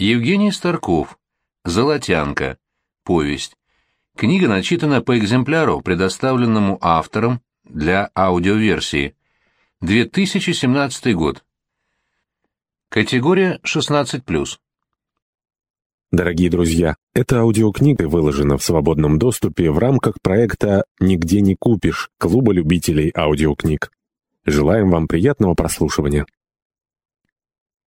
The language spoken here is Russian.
Евгений Старков. «Золотянка». Повесть. Книга начитана по экземпляру, предоставленному автором для аудиоверсии. 2017 год. Категория 16+. Дорогие друзья, эта аудиокнига выложена в свободном доступе в рамках проекта «Нигде не купишь» Клуба любителей аудиокниг. Желаем вам приятного прослушивания.